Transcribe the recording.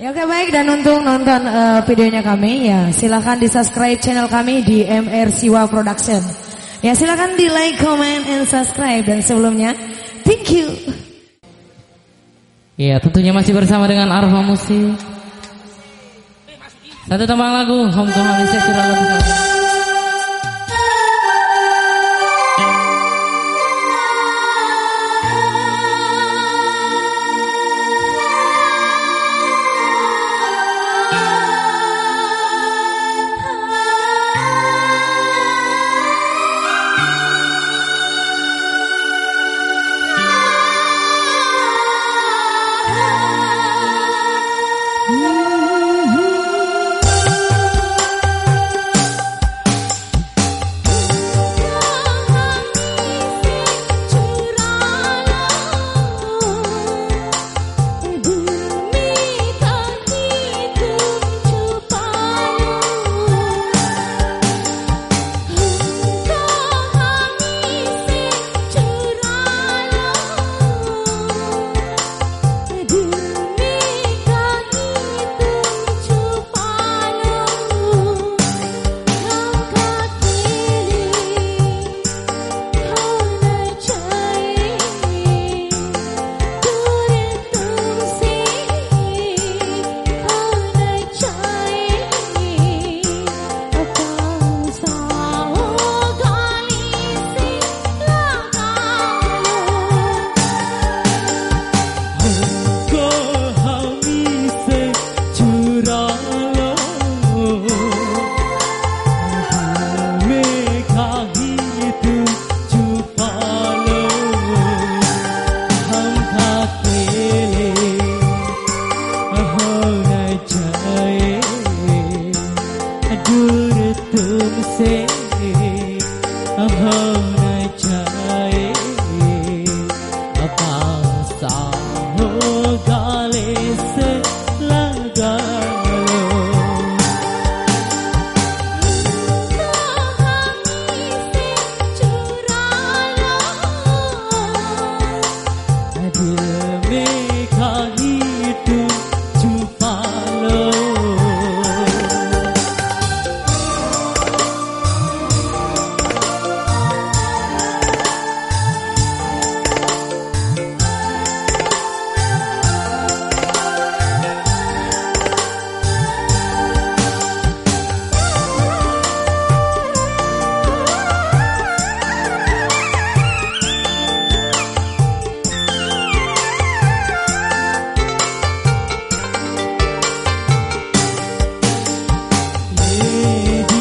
Ya oke baik dan untuk nonton uh, videonya kami ya silahkan di subscribe channel kami di MR Siwa Production. Ya silahkan di like, comment, and subscribe dan sebelumnya thank you. Iya tentunya masih bersama dengan Arfa Musik. Satu tambang lagu Home Sesi lagu You.